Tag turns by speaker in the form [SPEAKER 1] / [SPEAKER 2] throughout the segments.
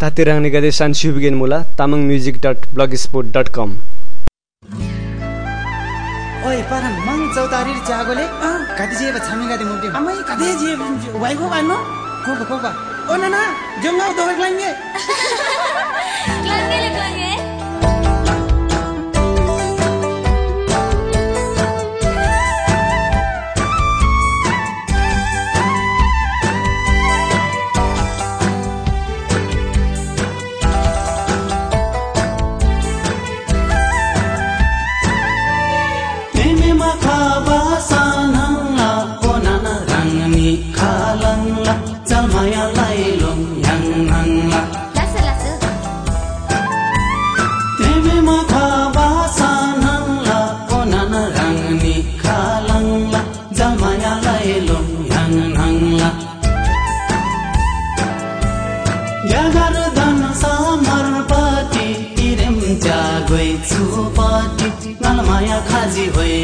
[SPEAKER 1] तातिराङ निगदे सान्सिबिगेन मुला Tamang music dot blog sport dot com
[SPEAKER 2] ओइ पारन मंग चौतारी चागोले कति जे छामी गादे मुटे
[SPEAKER 3] अमै कदे जे वाइको बानो? कोपा कोपा ओ नाना जंगाव दोग लांगे।
[SPEAKER 4] क्लांगे क्लांगे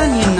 [SPEAKER 2] 的你？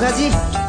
[SPEAKER 2] 拖拉机。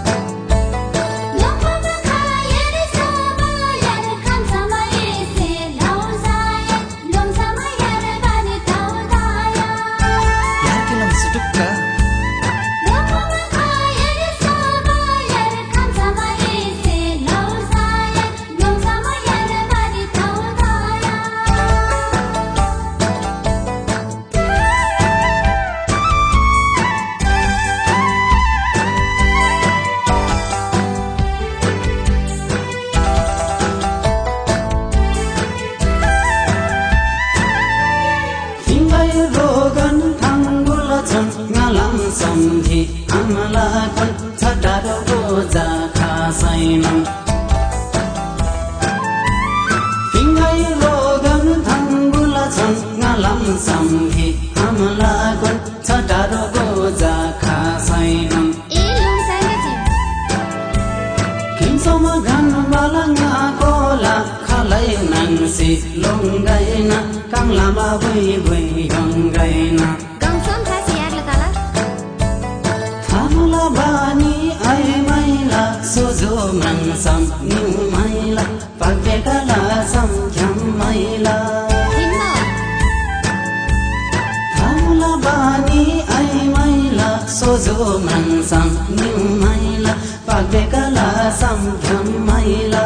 [SPEAKER 2] सम्झी कमला छटारो रोगन थङ्गुला छन् नलम सम्झी आमला छटारो रोजा खासैन लुङ्गैन काङ्लामा पवेकला सङ्ख्यं मैला थाउला बानी ऐ मैला सोझो मान्छन् न्यु मैला पवेकला सङ्ख्यं मैला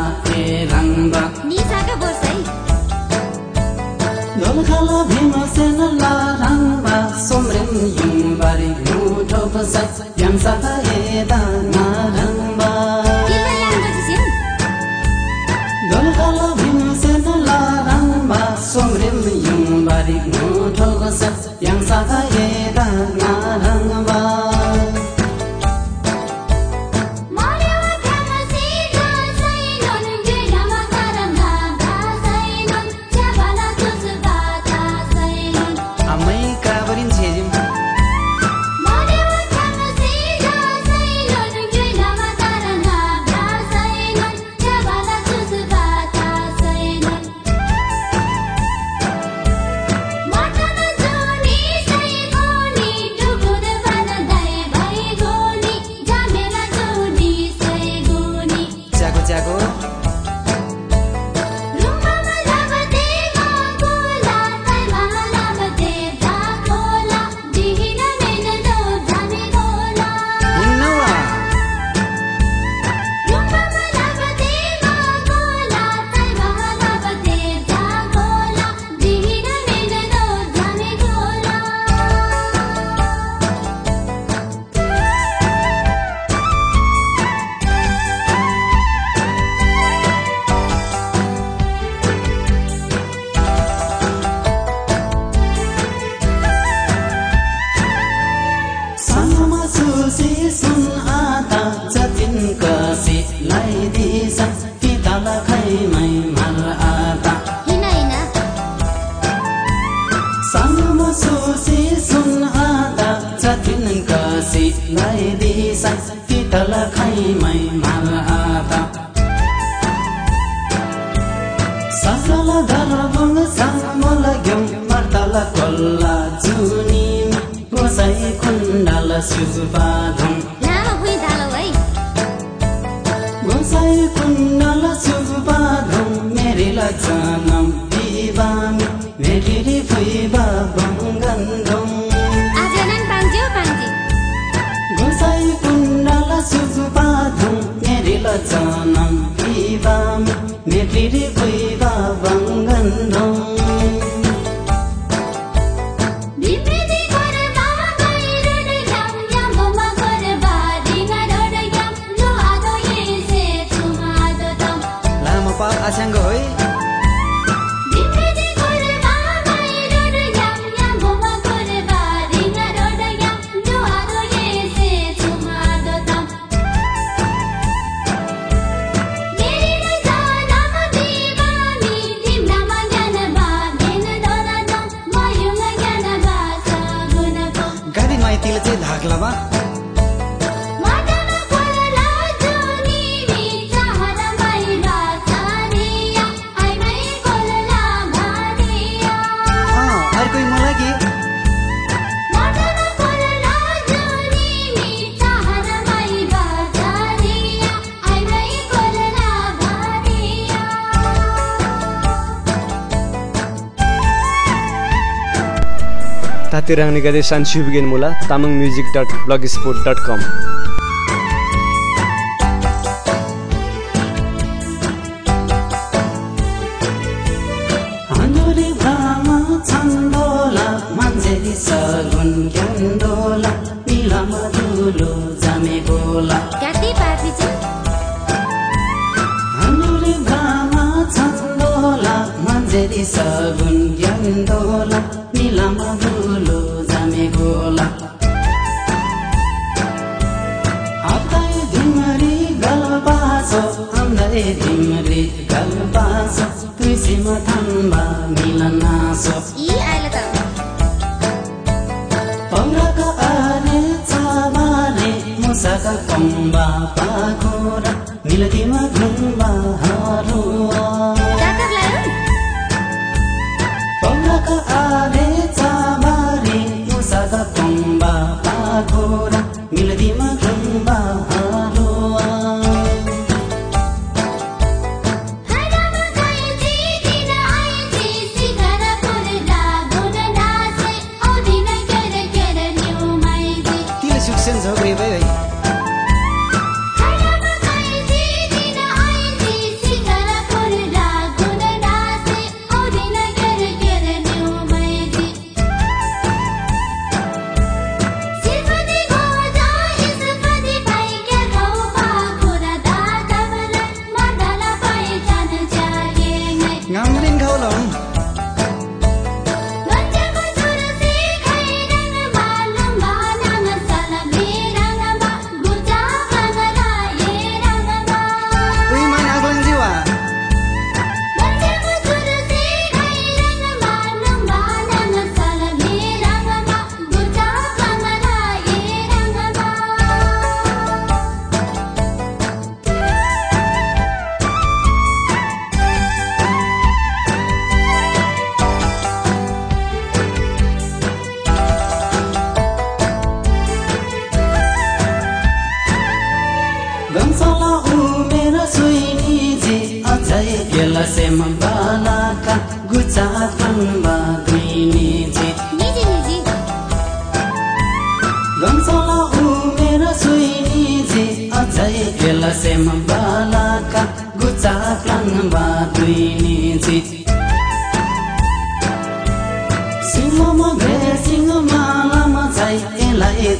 [SPEAKER 2] 三，两三 zanam ibam vekiri fuiba bangandong
[SPEAKER 4] ajanan panjo panji
[SPEAKER 2] gosai kundala suzupadhum nerila zanam ibam vekiri fuiba bangandong
[SPEAKER 1] तातिराङ निकाय सान्सु मुला Tamang music dot blog sport dot com
[SPEAKER 2] मनमा मिलन
[SPEAKER 4] यी
[SPEAKER 2] मुसाका घुम्बा हारुवा। आले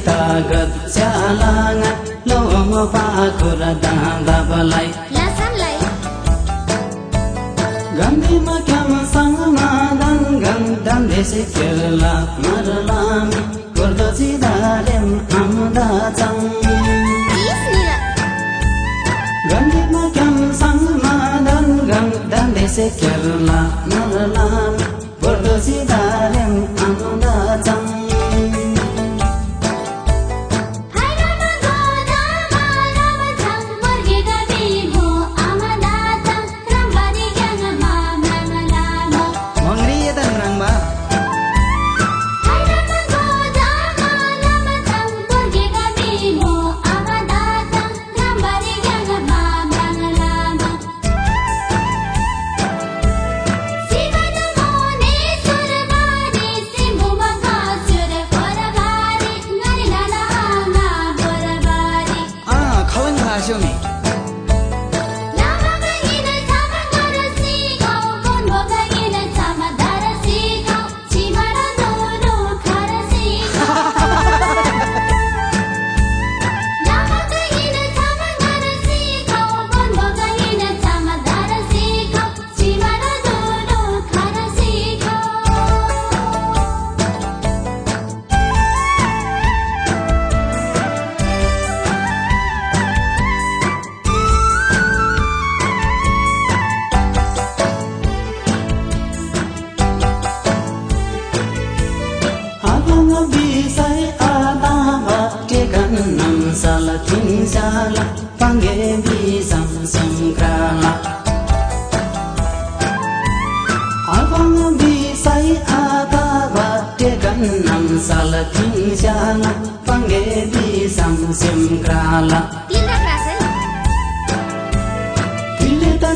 [SPEAKER 2] tagat sialangat lo pa kuradang dabalai
[SPEAKER 4] lasan lai
[SPEAKER 2] gandi makam sangmadan gandan desi kerala marlam kurdo sidalem amda chang gandi makam sangmadan gandan desi kerala marlam kurdo sidalem amda chang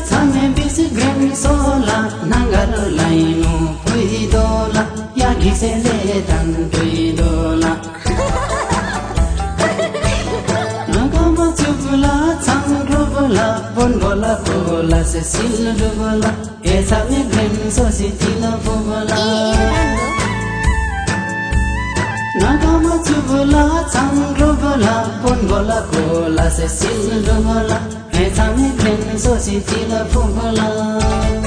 [SPEAKER 2] tsangme bisi gremi sola nangar lainu pui dola ya gise le tan pui dola nagama chubla tsang rubla bon bola kola se sil rubla esa me gremi so si tila bubla nagama chubla tsang rubla bon bola kola se sil rubla 爱藏你天天所写，记了不过了。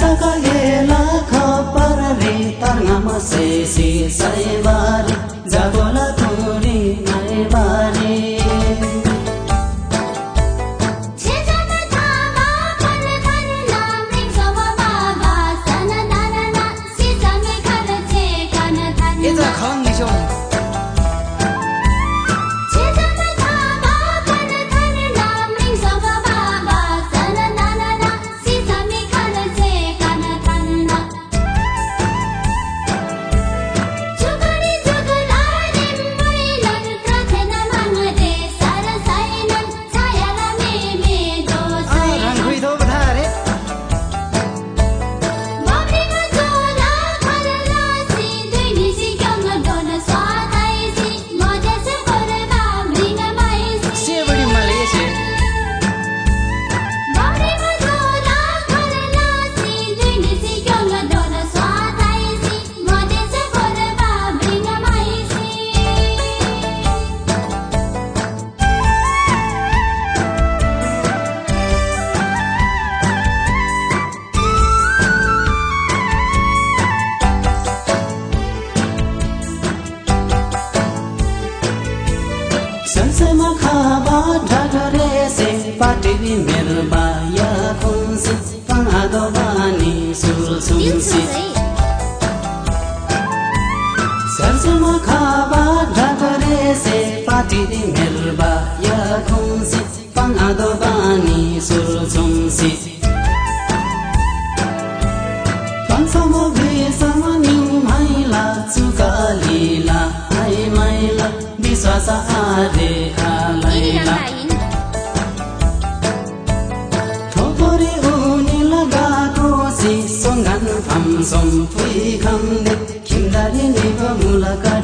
[SPEAKER 2] सगळेला खपर रे तर्ना मसे C सैवार जागोला तुरी नैवारी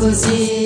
[SPEAKER 2] luzes.